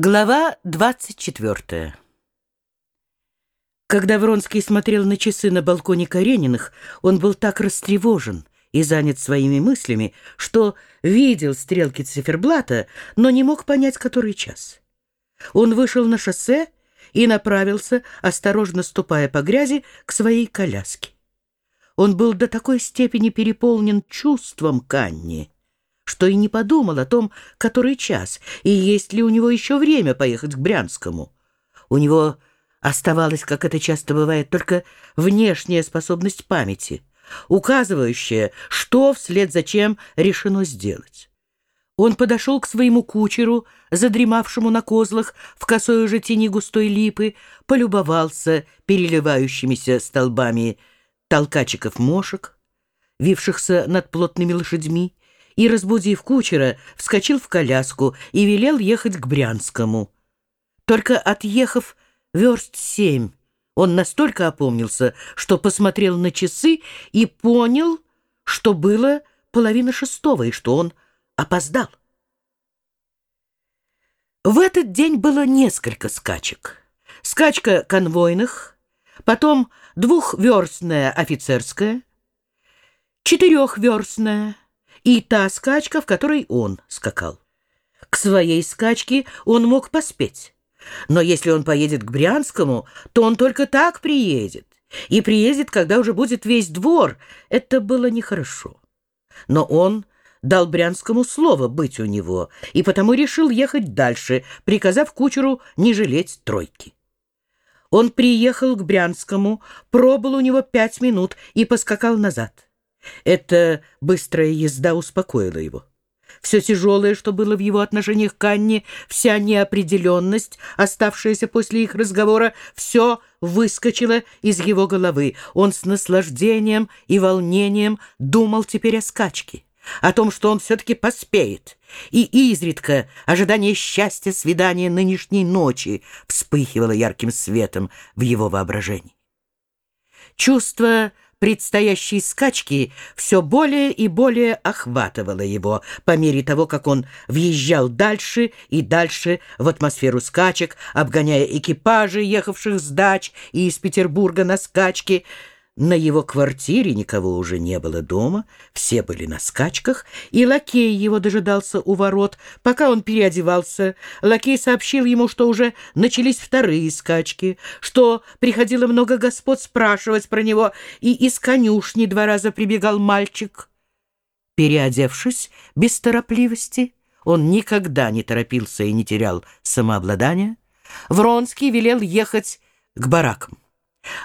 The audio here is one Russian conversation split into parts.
Глава 24 Когда Вронский смотрел на часы на балконе Карениных, он был так растревожен и занят своими мыслями, что видел стрелки циферблата, но не мог понять, который час. Он вышел на шоссе и направился, осторожно ступая по грязи, к своей коляске. Он был до такой степени переполнен чувством Канни, что и не подумал о том, который час, и есть ли у него еще время поехать к Брянскому. У него оставалась, как это часто бывает, только внешняя способность памяти, указывающая, что вслед за чем решено сделать. Он подошел к своему кучеру, задремавшему на козлах в косой уже тени густой липы, полюбовался переливающимися столбами толкачиков мошек, вившихся над плотными лошадьми, и, разбудив кучера, вскочил в коляску и велел ехать к Брянскому. Только отъехав верст семь, он настолько опомнился, что посмотрел на часы и понял, что было половина шестого и что он опоздал. В этот день было несколько скачек. Скачка конвойных, потом двухверстная офицерская, четырехверстная, и та скачка, в которой он скакал. К своей скачке он мог поспеть. Но если он поедет к Брянскому, то он только так приедет. И приедет, когда уже будет весь двор. Это было нехорошо. Но он дал Брянскому слово быть у него, и потому решил ехать дальше, приказав кучеру не жалеть тройки. Он приехал к Брянскому, пробыл у него пять минут и поскакал назад. Эта быстрая езда успокоила его. Все тяжелое, что было в его отношениях к Анне, вся неопределенность, оставшаяся после их разговора, все выскочило из его головы. Он с наслаждением и волнением думал теперь о скачке, о том, что он все-таки поспеет. И изредка ожидание счастья свидания нынешней ночи вспыхивало ярким светом в его воображении. Чувство предстоящей скачки все более и более охватывало его по мере того, как он въезжал дальше и дальше в атмосферу скачек, обгоняя экипажи, ехавших с дач и из Петербурга на скачки, на его квартире никого уже не было дома, все были на скачках, и лакей его дожидался у ворот. Пока он переодевался, лакей сообщил ему, что уже начались вторые скачки, что приходило много господ спрашивать про него, и из конюшни два раза прибегал мальчик. Переодевшись без торопливости, он никогда не торопился и не терял самообладания, Вронский велел ехать к баракам.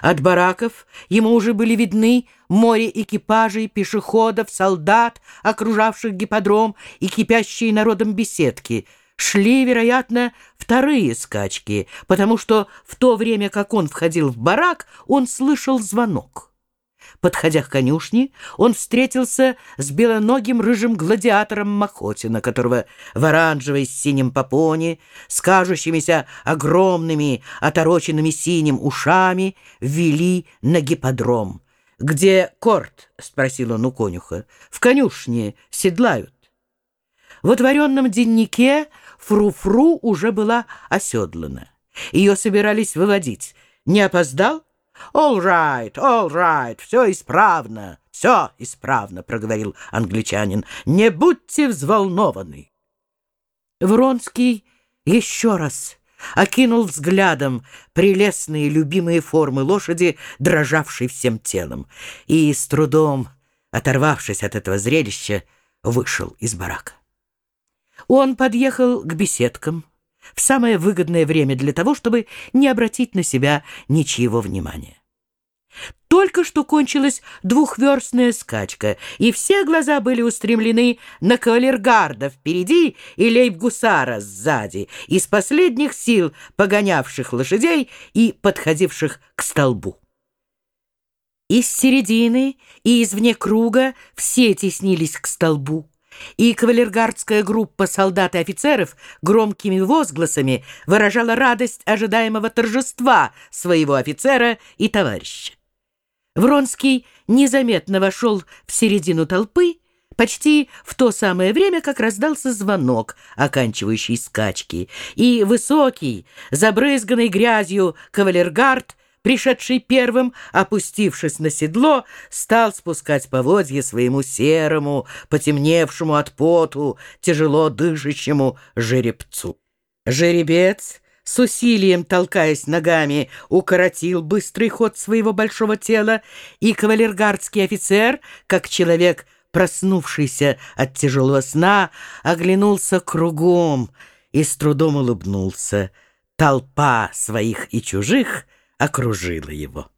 От бараков ему уже были видны море экипажей, пешеходов, солдат, окружавших гиподром и кипящие народом беседки. Шли, вероятно, вторые скачки, потому что в то время, как он входил в барак, он слышал звонок. Подходя к конюшне, он встретился с белоногим рыжим гладиатором Махотина, которого в оранжевой с синим попоне, с кажущимися огромными, отороченными синим ушами, ввели на гиподром. «Где корт?» — спросил он у конюха. «В конюшне седлают». В отворенном деннике фру-фру уже была оседлана. Ее собирались выводить. Не опоздал? «All right, all right, все исправно, все исправно», — проговорил англичанин. «Не будьте взволнованы». Вронский еще раз окинул взглядом прелестные любимые формы лошади, дрожавшей всем телом, и с трудом, оторвавшись от этого зрелища, вышел из барака. Он подъехал к беседкам, в самое выгодное время для того, чтобы не обратить на себя ничьего внимания. Только что кончилась двухверстная скачка, и все глаза были устремлены на кавалергарда впереди и лейб-гусара сзади, из последних сил погонявших лошадей и подходивших к столбу. Из середины и извне круга все теснились к столбу и кавалергардская группа солдат и офицеров громкими возгласами выражала радость ожидаемого торжества своего офицера и товарища. Вронский незаметно вошел в середину толпы, почти в то самое время, как раздался звонок, оканчивающий скачки, и высокий, забрызганный грязью кавалергард, пришедший первым, опустившись на седло, стал спускать поводья своему серому, потемневшему от поту, тяжело дышащему жеребцу. Жеребец с усилием толкаясь ногами, укоротил быстрый ход своего большого тела, и кавалергардский офицер, как человек, проснувшийся от тяжелого сна, оглянулся кругом и с трудом улыбнулся. Толпа своих и чужих окружила его.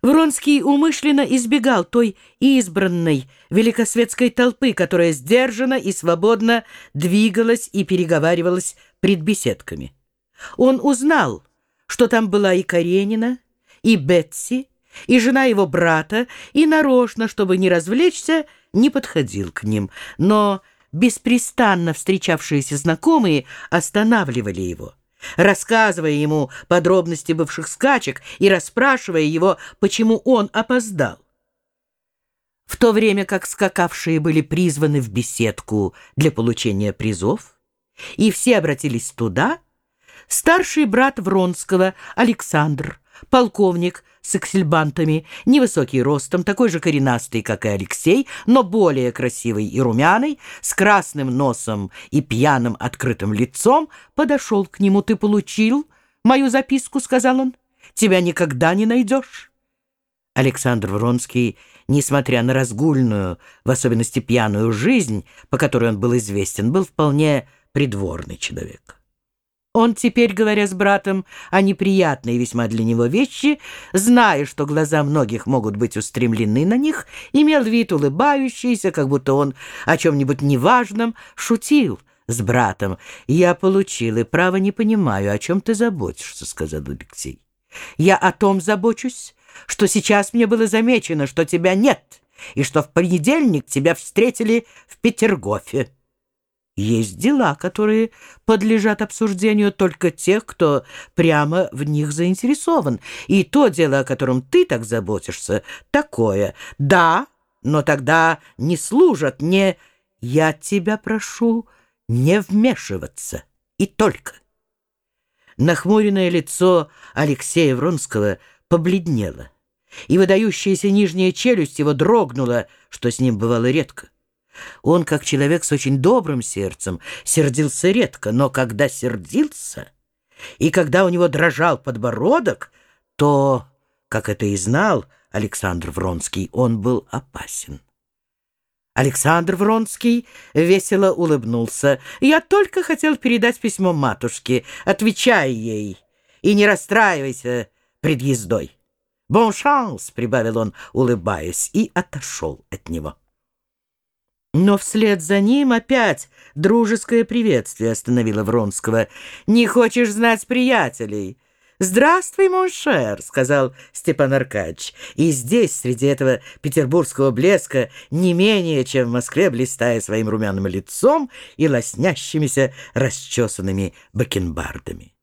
Вронский умышленно избегал той избранной великосветской толпы, которая сдержанно и свободно двигалась и переговаривалась пред беседками. Он узнал, что там была и Каренина, и Бетси, и жена его брата, и нарочно, чтобы не развлечься, не подходил к ним, но беспрестанно встречавшиеся знакомые останавливали его рассказывая ему подробности бывших скачек и расспрашивая его, почему он опоздал. В то время как скакавшие были призваны в беседку для получения призов, и все обратились туда, старший брат Вронского, Александр, полковник с эксельбантами, невысокий ростом, такой же коренастый, как и Алексей, но более красивый и румяный, с красным носом и пьяным открытым лицом, подошел к нему. «Ты получил мою записку?» — сказал он. «Тебя никогда не найдешь». Александр Вронский, несмотря на разгульную, в особенности пьяную жизнь, по которой он был известен, был вполне придворный человек. Он теперь, говоря с братом о неприятной весьма для него вещи, зная, что глаза многих могут быть устремлены на них, имел вид улыбающийся, как будто он о чем-нибудь неважном шутил с братом. «Я получил, и право не понимаю, о чем ты заботишься», — сказал Алексей. «Я о том забочусь, что сейчас мне было замечено, что тебя нет, и что в понедельник тебя встретили в Петергофе». Есть дела, которые подлежат обсуждению только тех, кто прямо в них заинтересован. И то дело, о котором ты так заботишься, такое. Да, но тогда не служат, не... Я тебя прошу не вмешиваться. И только. Нахмуренное лицо Алексея Вронского побледнело, и выдающаяся нижняя челюсть его дрогнула, что с ним бывало редко. Он, как человек с очень добрым сердцем, сердился редко, но когда сердился, и когда у него дрожал подбородок, то, как это и знал Александр Вронский, он был опасен. Александр Вронский весело улыбнулся. «Я только хотел передать письмо матушке. Отвечай ей и не расстраивайся пред ездой». «Бон шанс», — прибавил он, улыбаясь, и отошел от него. Но вслед за ним опять дружеское приветствие остановило Вронского. «Не хочешь знать приятелей?» «Здравствуй, моншер», — сказал Степан Аркадьевич. И здесь, среди этого петербургского блеска, не менее, чем в Москве, блистая своим румяным лицом и лоснящимися расчесанными бакенбардами.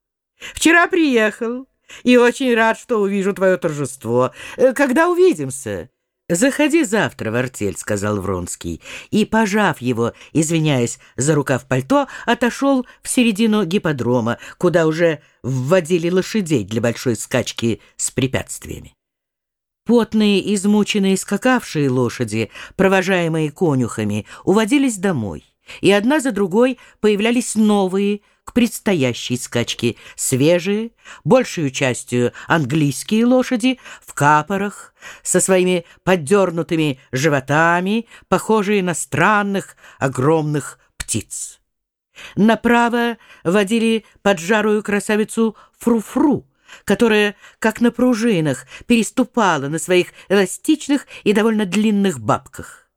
«Вчера приехал и очень рад, что увижу твое торжество. Э, когда увидимся?» «Заходи завтра в артель», — сказал Вронский, и, пожав его, извиняясь за рукав пальто, отошел в середину гипподрома, куда уже вводили лошадей для большой скачки с препятствиями. Потные, измученные скакавшие лошади, провожаемые конюхами, уводились домой, и одна за другой появлялись новые, к предстоящей скачке. Свежие, большую частью английские лошади, в капорах, со своими поддернутыми животами, похожие на странных огромных птиц. Направо водили поджарую красавицу Фру-Фру, которая, как на пружинах, переступала на своих эластичных и довольно длинных бабках.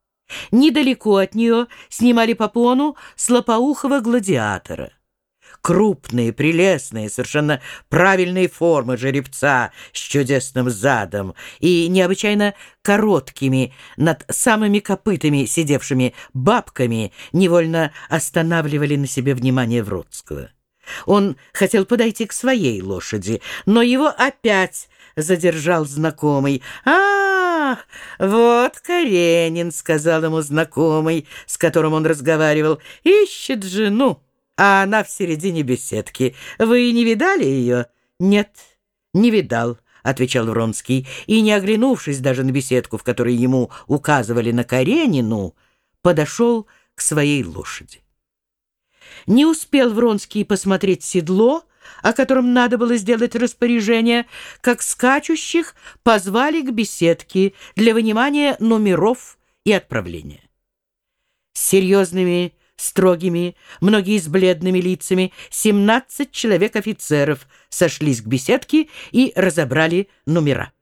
Недалеко от нее снимали попону слопоухого гладиатора крупные, прелестные, совершенно правильные формы жеребца с чудесным задом и необычайно короткими над самыми копытами сидевшими бабками невольно останавливали на себе внимание Вродского. Он хотел подойти к своей лошади, но его опять задержал знакомый. «А, «А, вот Каренин», — сказал ему знакомый, с которым он разговаривал, — «ищет жену, а она в середине беседки. Вы не видали ее?» «Нет, не видал», — отвечал Вронский, и, не оглянувшись даже на беседку, в которой ему указывали на Каренину, подошел к своей лошади. Не успел Вронский посмотреть седло, о котором надо было сделать распоряжение, как скачущих позвали к беседке для вынимания номеров и отправления. С серьезными, строгими, многие с бледными лицами, семнадцать человек-офицеров сошлись к беседке и разобрали номера.